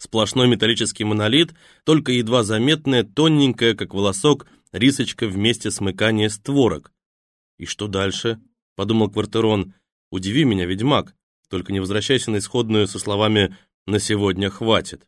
Сплошной металлический монолит, только едва заметная, тоненькая, как волосок, рисочка вместе смыкания створок. «И что дальше?» — подумал Квартерон. «Удиви меня, ведьмак, только не возвращайся на исходную со словами «на сегодня хватит».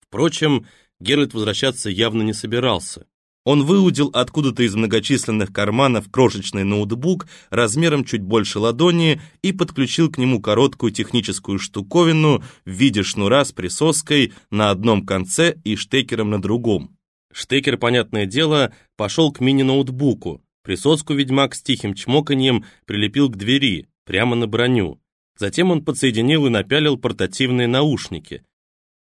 Впрочем, Геральт возвращаться явно не собирался. Он выудил откуда-то из многочисленных карманов крошечный ноутбук размером чуть больше ладони и подключил к нему короткую техническую штуковину в виде шнура с присоской на одном конце и штекером на другом. Штекер, понятное дело, пошел к мини-ноутбуку. Присоску ведьмак с тихим чмоканьем прилепил к двери, прямо на броню. Затем он подсоединил и напялил портативные наушники.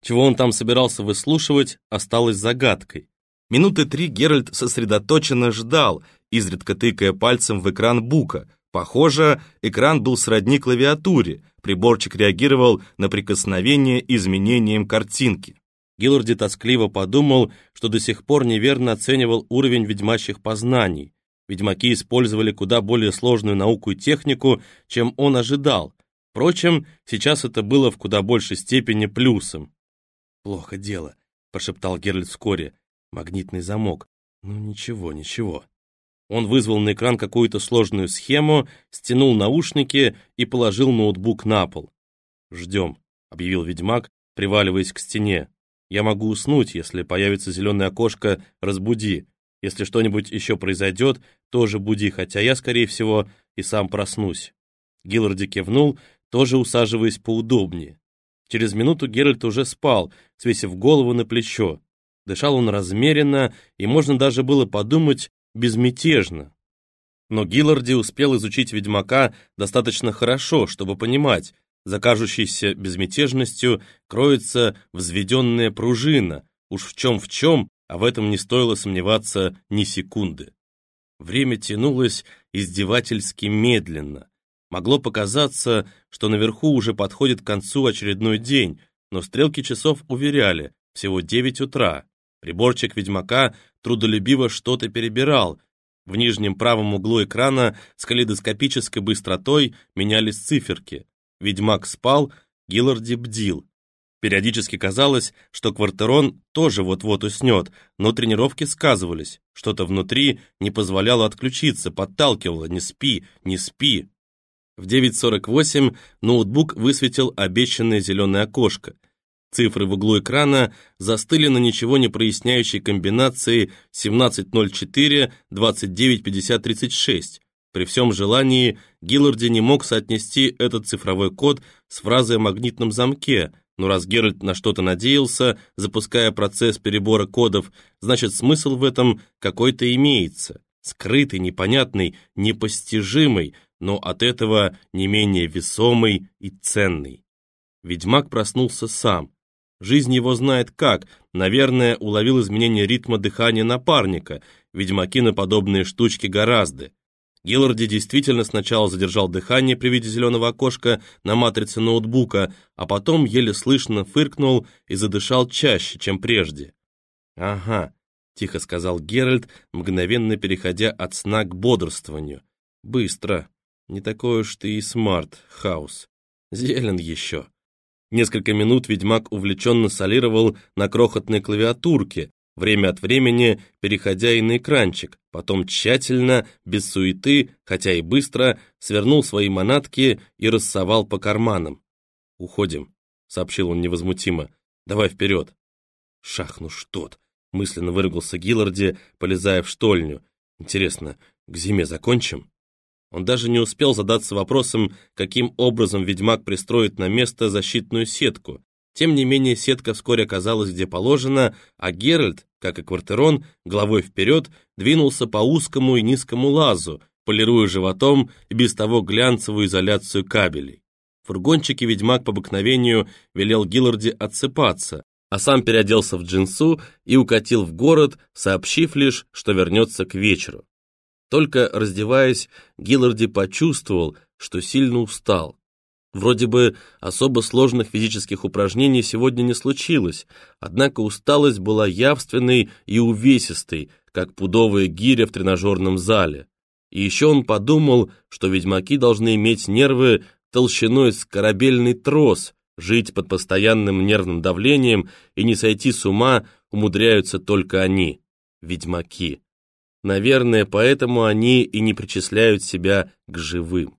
Чего он там собирался выслушивать, осталось загадкой. Минуты три Геральт сосредоточенно ждал, изредка тыкая пальцем в экран бука. Похоже, экран был сродни клавиатуре, приборчик реагировал на прикосновение изменением картинки. Гилларди тоскливо подумал, что до сих пор неверно оценивал уровень ведьмачьих познаний. Ведьмаки использовали куда более сложную науку и технику, чем он ожидал. Впрочем, сейчас это было в куда большей степени плюсом. «Плохо дело», — прошептал Геральт вскоре. Магнитный замок. Ну ничего, ничего. Он вызвал на экран какую-то сложную схему, стянул наушники и положил ноутбук на пол. «Ждем», — объявил ведьмак, приваливаясь к стене. «Я могу уснуть, если появится зеленое окошко, разбуди. Если что-нибудь еще произойдет, тоже буди, хотя я, скорее всего, и сам проснусь». Гилларди кивнул, тоже усаживаясь поудобнее. Через минуту Геральт уже спал, свесив голову на плечо. Дышал он размеренно, и можно даже было подумать безмятежно. Но Гилларди успел изучить ведьмака достаточно хорошо, чтобы понимать, за кажущейся безмятежностью кроется взведенная пружина, уж в чем в чем, а в этом не стоило сомневаться ни секунды. Время тянулось издевательски медленно. Могло показаться, что наверху уже подходит к концу очередной день, но стрелки часов уверяли, всего девять утра. Приборчик ведьмака трудолюбиво что-то перебирал. В нижнем правом углу экрана с калейдоскопической быстротой менялись циферки. Ведьмак спал, Гилларди бдил. Периодически казалось, что Квартерон тоже вот-вот уснет, но тренировки сказывались. Что-то внутри не позволяло отключиться, подталкивало «не спи, не спи». В 9.48 ноутбук высветил обещанное зеленое окошко – Цифры в углу экрана застыли на ничего не проясняющей комбинации 1704 29 50 36. При всем желании Гилларди не мог соотнести этот цифровой код с фразой о магнитном замке, но раз Геральт на что-то надеялся, запуская процесс перебора кодов, значит смысл в этом какой-то имеется. Скрытый, непонятный, непостижимый, но от этого не менее весомый и ценный. Ведьмак проснулся сам, Жизнь его знает как, наверное, уловил изменение ритма дыхания напарника, ведьмаки на подобные штучки горазды. Гилларди действительно сначала задержал дыхание при виде зеленого окошка на матрице ноутбука, а потом еле слышно фыркнул и задышал чаще, чем прежде. «Ага», — тихо сказал Геральт, мгновенно переходя от сна к бодрствованию. «Быстро. Не такой уж ты и смарт, Хаус. Зелен еще». Несколько минут ведьмак увлеченно солировал на крохотной клавиатурке, время от времени переходя и на экранчик, потом тщательно, без суеты, хотя и быстро, свернул свои манатки и рассовал по карманам. «Уходим», — сообщил он невозмутимо. «Давай вперед». «Шах, ну что-то», — мысленно выругался Гилларди, полезая в штольню. «Интересно, к зиме закончим?» Он даже не успел задаться вопросом, каким образом ведьмак пристроит на место защитную сетку. Тем не менее, сетка вскоре оказалась где положено, а Геральт, как и Квартерон, головой вперед двинулся по узкому и низкому лазу, полируя животом и без того глянцевую изоляцию кабелей. В фургончике ведьмак по обыкновению велел Гилларди отсыпаться, а сам переоделся в джинсу и укатил в город, сообщив лишь, что вернется к вечеру. Только раздеваясь, Гилларди почувствовал, что сильно устал. Вроде бы особо сложных физических упражнений сегодня не случилось, однако усталость была явственной и увесистой, как пудовая гиря в тренажерном зале. И еще он подумал, что ведьмаки должны иметь нервы толщиной с корабельный трос, Жить под постоянным нервным давлением и не сойти с ума умудряются только они, ведьмаки. Наверное, поэтому они и не причисляют себя к живым.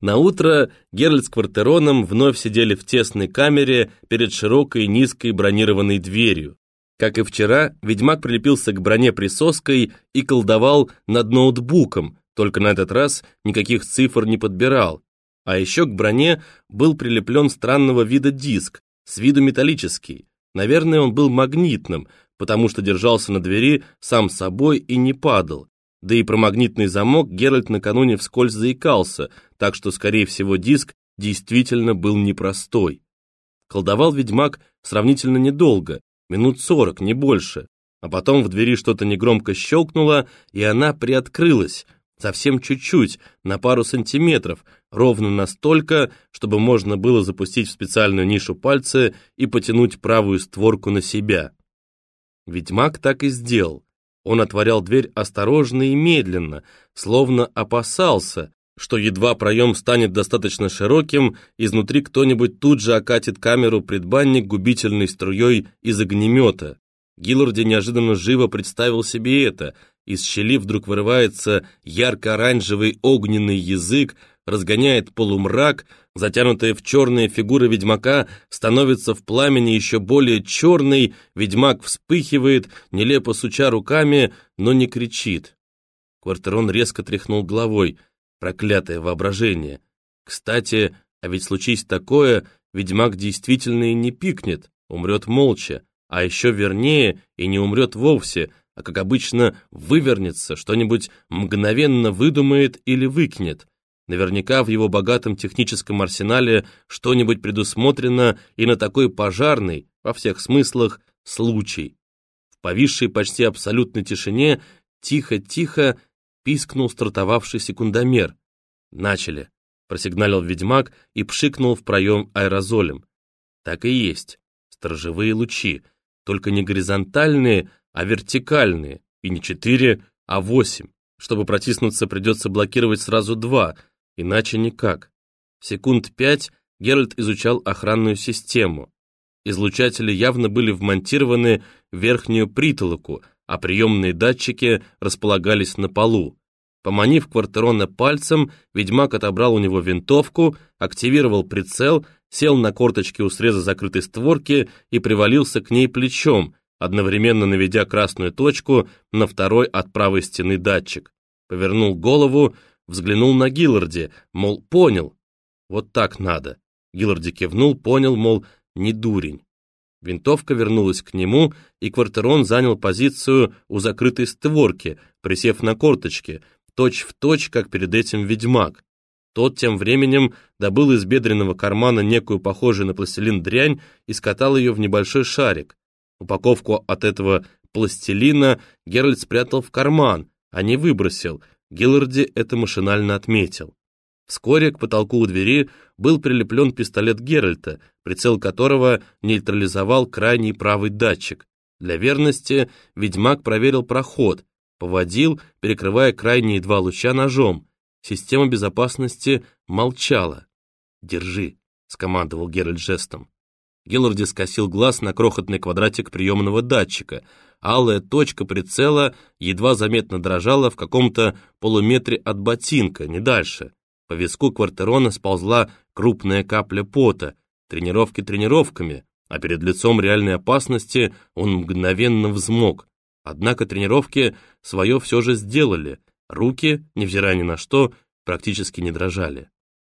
На утро Геральт с Квартероном вновь сидели в тесной камере перед широкой низкой бронированной дверью. Как и вчера, ведьмак прилепился к броне присоской и колдовал над ноутбуком, только на этот раз никаких цифр не подбирал. А еще к броне был прилеплен странного вида диск, с виду металлический. Наверное, он был магнитным, потому что держался на двери сам собой и не падал. Да и про магнитный замок Геральт накануне вскользь заикался, так что, скорее всего, диск действительно был непростой. Колдовал ведьмак сравнительно недолго, минут сорок, не больше. А потом в двери что-то негромко щелкнуло, и она приоткрылась, совсем чуть-чуть, на пару сантиметров, ровно настолько, чтобы можно было запустить в специальную нишу пальцы и потянуть правую створку на себя. Ведьмак так и сделал. Он отворял дверь осторожно и медленно, словно опасался, что едва проем станет достаточно широким, изнутри кто-нибудь тут же окатит камеру предбанник губительной струей из огнемета. Гилларди неожиданно живо представил себе это. Из щели вдруг вырывается ярко-оранжевый огненный язык, разгоняет полумрак, затянутая в черные фигура ведьмака становится в пламени еще более черной, ведьмак вспыхивает, нелепо суча руками, но не кричит. Квартерон резко тряхнул головой — Проклятое воображение. Кстати, а ведь случись такое, ведьмак действительно и не пикнет, умрет молча, а еще вернее и не умрет вовсе, а как обычно вывернется, что-нибудь мгновенно выдумает или выкинет. Наверняка в его богатом техническом арсенале что-нибудь предусмотрено и на такой пожарный, во всех смыслах, случай. В повисшей почти абсолютной тишине тихо-тихо пискнул стартовавший секундомер. «Начали», — просигналил ведьмак и пшикнул в проем аэрозолем. Так и есть. Сторожевые лучи, только не горизонтальные, а вертикальные, и не четыре, а восемь. Чтобы протиснуться, придется блокировать сразу два, иначе никак. Секунд пять Геральт изучал охранную систему. Излучатели явно были вмонтированы в верхнюю притолоку, а приемные датчики располагались на полу. Поманив Квартерона пальцем, ведьмак отобрал у него винтовку, активировал прицел, сел на корточки у среза закрытой створки и привалился к ней плечом, одновременно наведя красную точку на второй от правой стены датчик. Повернул голову, взглянул на Гилларди, мол, понял. Вот так надо. Гилларди кивнул, понял, мол, не дурень. Винтовка вернулась к нему, и Квартерон занял позицию у закрытой створки, присев на корточки, точь в точь, как перед этим ведьмак. Тот тем временем добыл из бедренного кармана некую похожую на пластилин дрянь и скатал ее в небольшой шарик. Упаковку от этого пластилина Геральт спрятал в карман, а не выбросил. Гилларди это машинально отметил. Вскоре к потолку у двери был прилеплен пистолет Геральта, прицел которого нейтрализовал крайний правый датчик. Для верности ведьмак проверил проход, поводил, перекрывая крайние два луча ножом. Система безопасности молчала. «Держи», — скомандовал Геральт жестом. Гилларди скосил глаз на крохотный квадратик приемного датчика. Алая точка прицела едва заметно дрожала в каком-то полуметре от ботинка, не дальше. По виску Квартерона сползла крупная капля пота. Тренировки тренировками, а перед лицом реальной опасности он мгновенно взмок. Однако тренировки свое все же сделали. Руки, невзирая ни на что, практически не дрожали.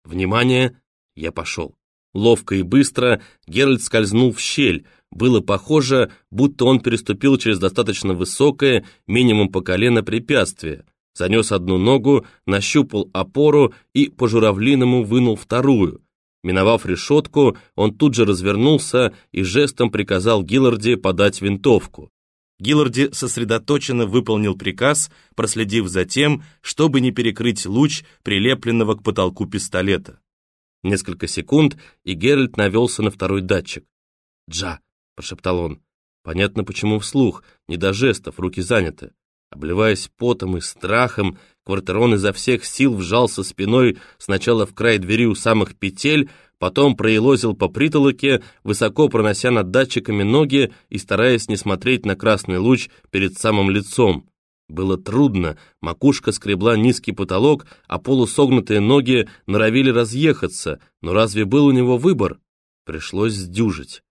«Внимание!» Я пошел. Ловко и быстро Геральт скользнул в щель. Было похоже, будто он переступил через достаточно высокое, минимум по колено, препятствие занес одну ногу, нащупал опору и по-журавлиному вынул вторую. Миновав решетку, он тут же развернулся и жестом приказал Гилларди подать винтовку. Гилларди сосредоточенно выполнил приказ, проследив за тем, чтобы не перекрыть луч, прилепленного к потолку пистолета. Несколько секунд, и Геральт навелся на второй датчик. «Джа», — прошептал он. Понятно, почему вслух, не до жестов, руки заняты. Обливаясь потом и страхом, Квартерон изо всех сил вжался спиной сначала в край двери у самых петель, потом проелозил по притолоке, высоко пронося над датчиками ноги и стараясь не смотреть на красный луч перед самым лицом. Было трудно, макушка скребла низкий потолок, а полусогнутые ноги норовили разъехаться, но разве был у него выбор? Пришлось сдюжить.